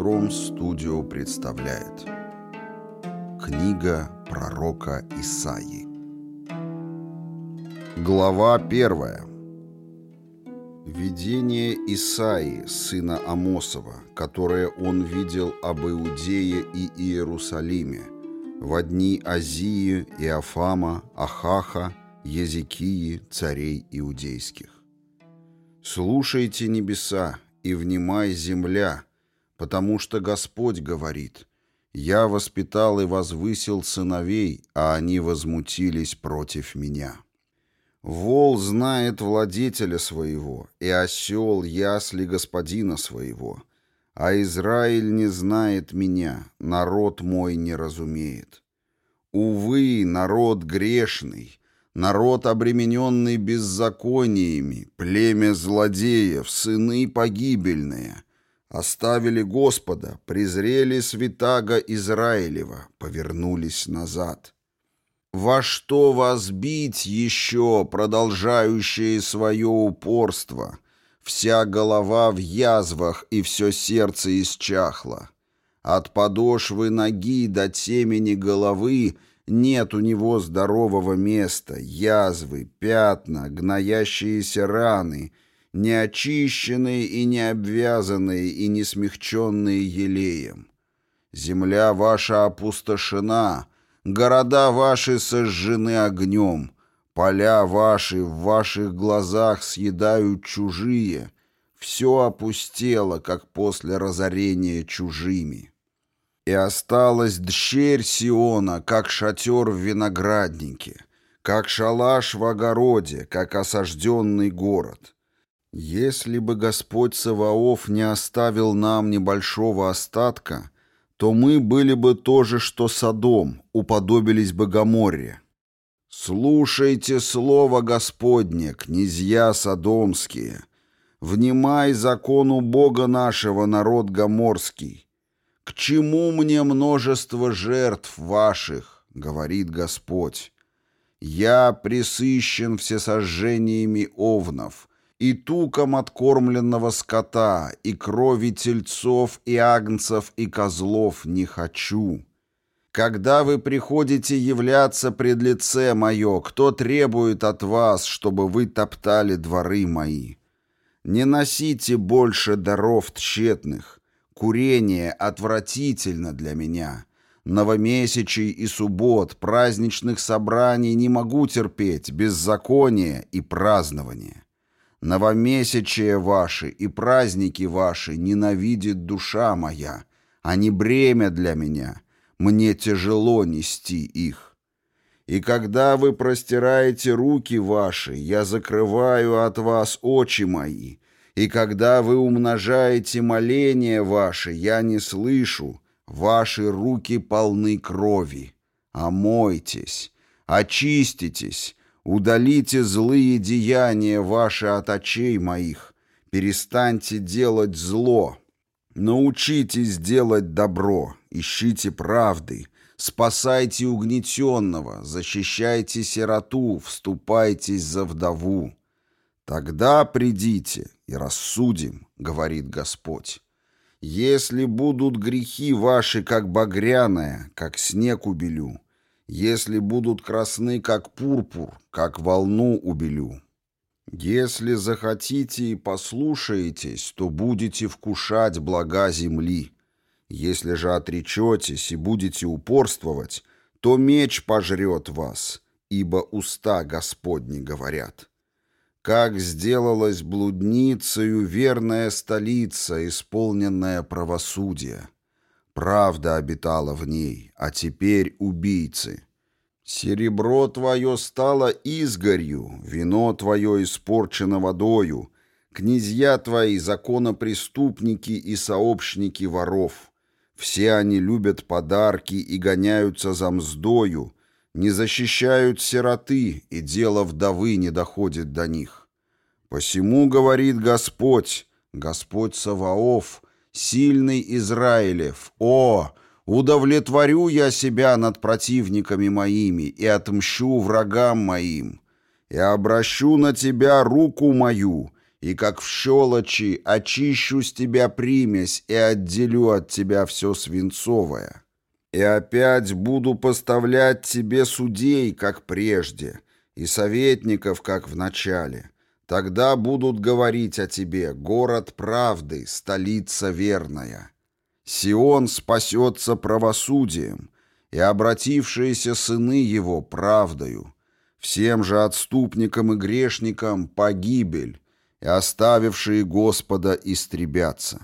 Тром Студио представляет. Книга пророка Исаии Глава первая. Видение Исаии, сына Амосова, которое он видел об Иудее и Иерусалиме в дни Азии, Иофама, Ахаха, Езекии, царей иудейских. «Слушайте небеса и внимай земля, потому что Господь говорит, «Я воспитал и возвысил сыновей, а они возмутились против меня». Вол знает владетеля своего, и осел ясли господина своего, а Израиль не знает меня, народ мой не разумеет. Увы, народ грешный, народ, обремененный беззакониями, племя злодеев, сыны погибельные, оставили Господа, презрели святаго Израилева, повернулись назад. Во что вас бить еще, продолжающее свое упорство? Вся голова в язвах и все сердце исчахло. От подошвы ноги до темени головы — нет у него здорового места, язвы, пятна, гноящиеся раны, неочищенные и не обвязанные и не смягченные елеем. Земля ваша опустошена, города ваши сожжены огнем, поля ваши в ваших глазах съедают чужие, все опустело, как после разорения чужими. И осталась дщерь Сиона, как шатер в винограднике, как шалаш в огороде, как осажденный город. Если бы Господь Саваоф не оставил нам небольшого остатка, то мы были бы тоже, что Содом, уподобились бы Гоморре. Слушайте слово Господне, князья содомские. Внимай закону Бога нашего, народ гоморский. «К чему мне множество жертв ваших?» — говорит Господь. «Я присыщен всесожжениями овнов, и туком откормленного скота, и крови тельцов, и агнцев, и козлов не хочу». Когда вы приходите являться пред лице мое, кто требует от вас, чтобы вы топтали дворы мои? Не носите больше даров тщетных, Курение отвратительно для меня. Новомесячий и суббот, праздничных собраний не могу терпеть, беззаконие и празднование. Новомесячие ваши и праздники ваши ненавидит душа моя, они бремя для меня, мне тяжело нести их. И когда вы простираете руки ваши, я закрываю от вас очи мои, и когда вы умножаете моления ваши, я не слышу, ваши руки полны крови. Омойтесь, очиститесь, удалите злые деяния ваши от очей моих, перестаньте делать зло, научитесь делать добро, ищите правды, спасайте угнетенного, защищайте сироту, вступайтесь за вдову. Тогда придите и рассудим, говорит Господь. Если будут грехи ваши, как багряная, как снег убелю, если будут красны, как пурпур, как волну убелю. Если захотите и послушаетесь, то будете вкушать блага земли. Если же отречетесь и будете упорствовать, то меч пожрет вас, ибо уста Господни говорят. Как сделалась блудницею верная столица, исполненная правосудия. Правда обитала в ней, а теперь убийцы. Серебро твое стало изгорью, вино твое испорчено водою, князья твои законопреступники и сообщники воров. Все они любят подарки и гоняются за мздою, не защищают сироты, и дело вдовы не доходит до них. Посему, говорит Господь, Господь Саваоф, сильный Израилев, «О, удовлетворю я себя над противниками моими и отмщу врагам моим, и обращу на тебя руку мою, и как в щелочи очищу с тебя примесь и отделю от тебя все свинцовое. И опять буду поставлять тебе судей, как прежде, и советников, как в начале. Тогда будут говорить о тебе город правды, столица верная. Сион спасется правосудием, и обратившиеся сыны его правдою. Всем же отступникам и грешникам погибель, и оставившие Господа истребятся.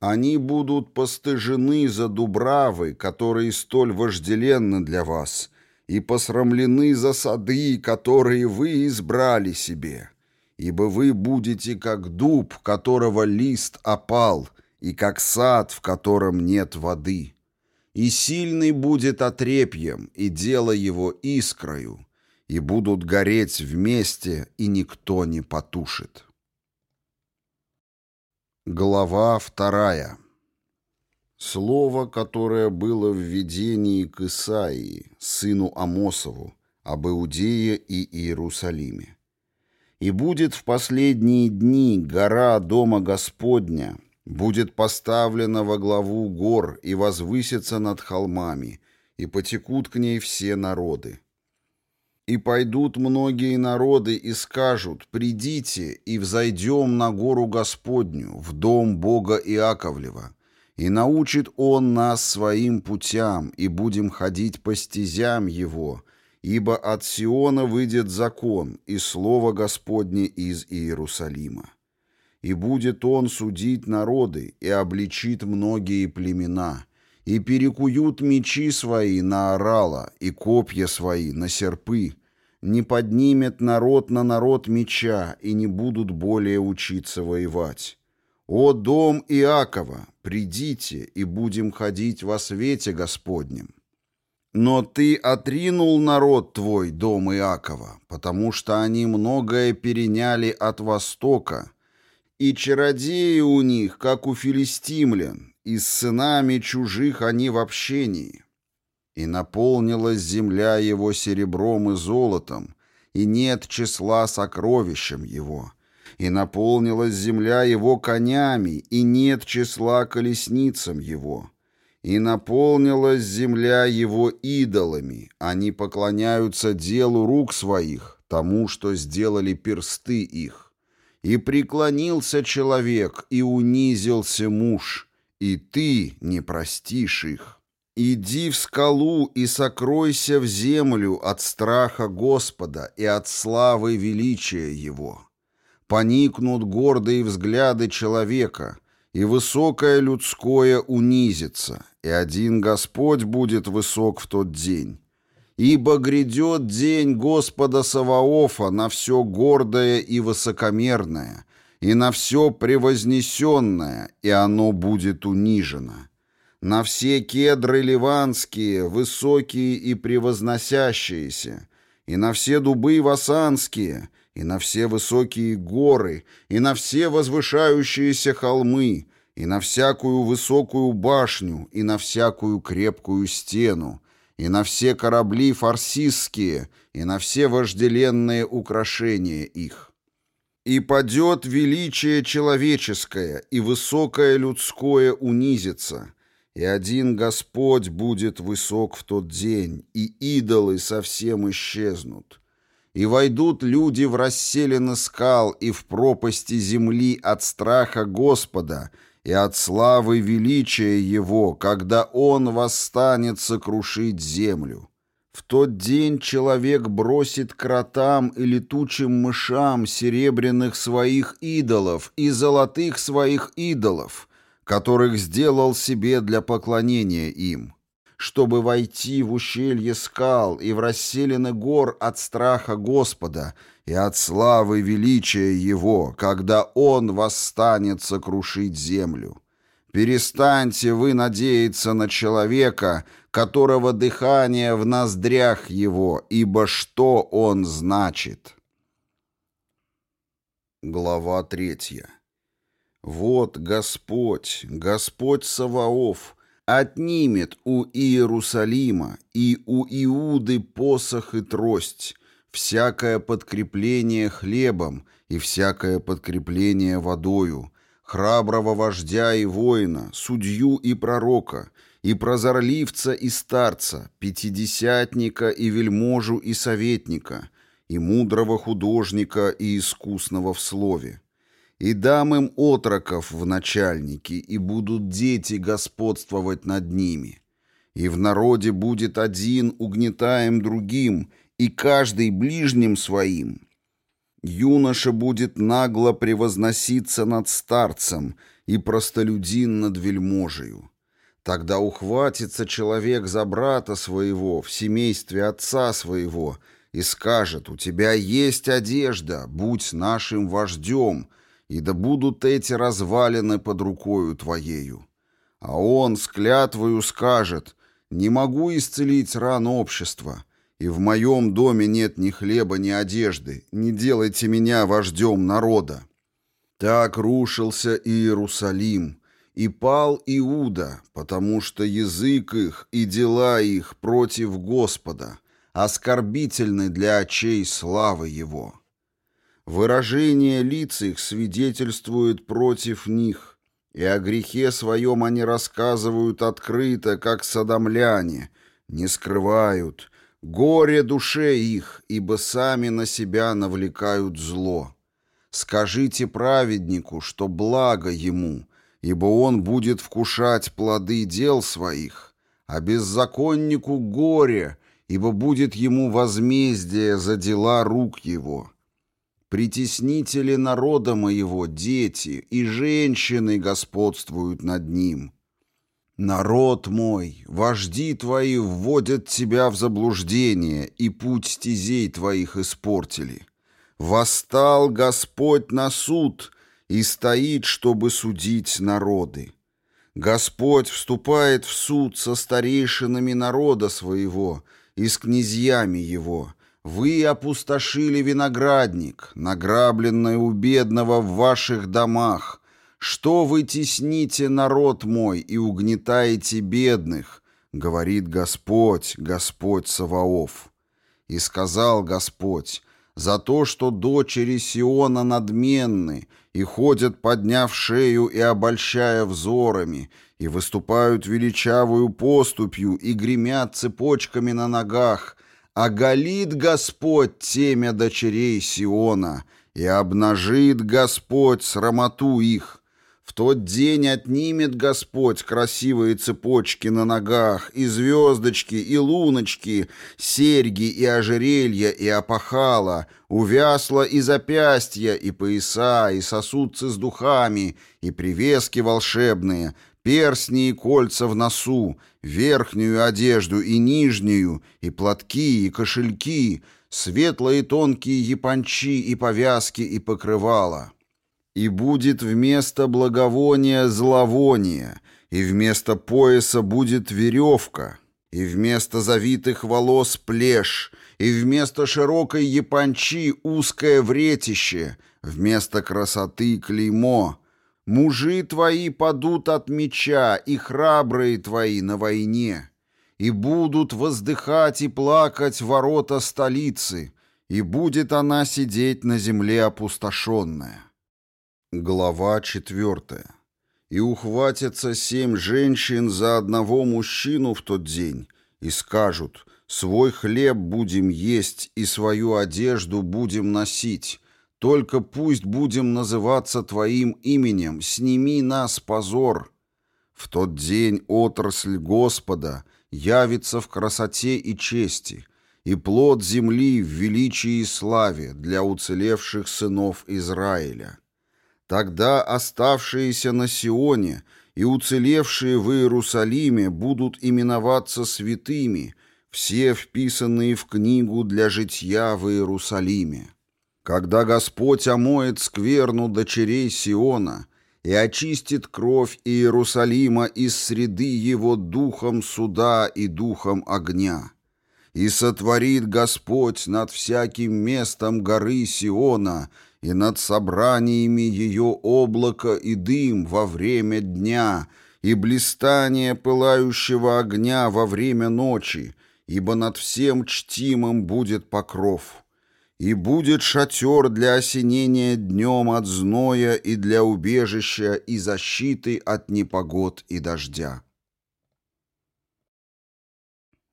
Они будут постыжены за дубравы, которые столь вожделенны для вас, и посрамлены за сады, которые вы избрали себе. Ибо вы будете как дуб, которого лист опал, и как сад, в котором нет воды. И сильный будет отрепьем, и дело его искрою, и будут гореть вместе, и никто не потушит. Глава вторая. Слово, которое было в видении к Исаии, сыну Амосову, об Иудее и Иерусалиме. «И будет в последние дни гора Дома Господня, будет поставлена во главу гор и возвысится над холмами, и потекут к ней все народы. И пойдут многие народы и скажут, «Придите и взойдем на гору Господню, в дом Бога Иаковлева, и научит Он нас своим путям, и будем ходить по стезям Его, ибо от Сиона выйдет закон, и слово Господне из Иерусалима. И будет Он судить народы, и обличит многие племена» и перекуют мечи свои на орала и копья свои на серпы, не поднимет народ на народ меча и не будут более учиться воевать. О дом Иакова, придите и будем ходить во свете Господнем. Но ты отринул народ твой, дом Иакова, потому что они многое переняли от Востока, и чародеи у них, как у филистимлян, и с сынами чужих они в общении. И наполнилась земля его серебром и золотом, и нет числа сокровищем его. И наполнилась земля его конями, и нет числа колесницам его. И наполнилась земля его идолами, они поклоняются делу рук своих, тому, что сделали персты их. И преклонился человек, и унизился муж, и ты не простишь их. Иди в скалу и сокройся в землю от страха Господа и от славы величия Его. Поникнут гордые взгляды человека, и высокое людское унизится, и один Господь будет высок в тот день. Ибо грядет день Господа Саваофа на все гордое и высокомерное, и на все превознесенное, и оно будет унижено. На все кедры ливанские, высокие и превозносящиеся, и на все дубы васанские, и на все высокие горы, и на все возвышающиеся холмы, и на всякую высокую башню, и на всякую крепкую стену, и на все корабли фарсистские, и на все вожделенные украшения их и падет величие человеческое, и высокое людское унизится, и один Господь будет высок в тот день, и идолы совсем исчезнут. И войдут люди в расселены скал и в пропасти земли от страха Господа и от славы величия Его, когда Он восстанет сокрушить землю. В тот день человек бросит кротам и летучим мышам серебряных своих идолов и золотых своих идолов, которых сделал себе для поклонения им, чтобы войти в ущелье скал и в расселены гор от страха Господа и от славы величия Его, когда Он восстанет сокрушить землю. Перестаньте вы надеяться на человека, которого дыхание в ноздрях его, ибо что он значит? Глава третья. Вот Господь, Господь Саваоф, отнимет у Иерусалима и у Иуды посох и трость, всякое подкрепление хлебом и всякое подкрепление водою, храброго вождя и воина, судью и пророка, и прозорливца и старца, пятидесятника и вельможу и советника, и мудрого художника и искусного в слове. И дам им отроков в начальники, и будут дети господствовать над ними. И в народе будет один угнетаем другим, и каждый ближним своим. Юноша будет нагло превозноситься над старцем, и простолюдин над вельможею. Тогда ухватится человек за брата своего в семействе отца своего и скажет, «У тебя есть одежда, будь нашим вождем», и да будут эти развалины под рукою твоею. А он с клятвою скажет, не могу исцелить ран общества, и в моем доме нет ни хлеба, ни одежды, не делайте меня вождем народа. Так рушился Иерусалим, и пал Иуда, потому что язык их и дела их против Господа, оскорбительны для очей славы Его». Выражение лиц их свидетельствует против них, и о грехе своем они рассказывают открыто, как садомляне, не скрывают. Горе душе их, ибо сами на себя навлекают зло. Скажите праведнику, что благо ему, ибо он будет вкушать плоды дел своих, а беззаконнику горе, ибо будет ему возмездие за дела рук его». Притеснители народа моего, дети и женщины господствуют над ним. Народ мой, вожди твои вводят тебя в заблуждение, и путь стезей твоих испортили. Восстал Господь на суд и стоит, чтобы судить народы. Господь вступает в суд со старейшинами народа своего и с князьями его, вы опустошили виноградник, награбленное у бедного в ваших домах. Что вы тесните народ мой и угнетаете бедных, говорит Господь, Господь Саваоф. И сказал Господь, за то, что дочери Сиона надменны и ходят, подняв шею и обольщая взорами, и выступают величавую поступью и гремят цепочками на ногах, Оголит Господь темя дочерей Сиона, и обнажит Господь срамоту их. В тот день отнимет Господь красивые цепочки на ногах, и звездочки, и луночки, серьги, и ожерелья, и опахала, увясла и запястья, и пояса, и сосудцы с духами, и привески волшебные, перстни и кольца в носу, верхнюю одежду и нижнюю, и платки, и кошельки, светлые тонкие япончи и повязки и покрывала. И будет вместо благовония зловоние, и вместо пояса будет веревка, и вместо завитых волос плешь, и вместо широкой япончи узкое вретище, вместо красоты клеймо — Мужи твои падут от меча, и храбрые твои на войне, и будут воздыхать и плакать ворота столицы, и будет она сидеть на земле опустошенная. Глава четвертая. И ухватятся семь женщин за одного мужчину в тот день, и скажут, «Свой хлеб будем есть, и свою одежду будем носить, только пусть будем называться Твоим именем, сними нас позор. В тот день отрасль Господа явится в красоте и чести, и плод земли в величии и славе для уцелевших сынов Израиля. Тогда оставшиеся на Сионе и уцелевшие в Иерусалиме будут именоваться святыми, все вписанные в книгу для житья в Иерусалиме. Когда Господь омоет скверну дочерей Сиона и очистит кровь Иерусалима из среды его духом суда и духом огня, и сотворит Господь над всяким местом горы Сиона и над собраниями ее облако и дым во время дня, и блистание пылающего огня во время ночи, ибо над всем чтимым будет покров» И будет шатер для осенения днем от зноя и для убежища и защиты от непогод и дождя.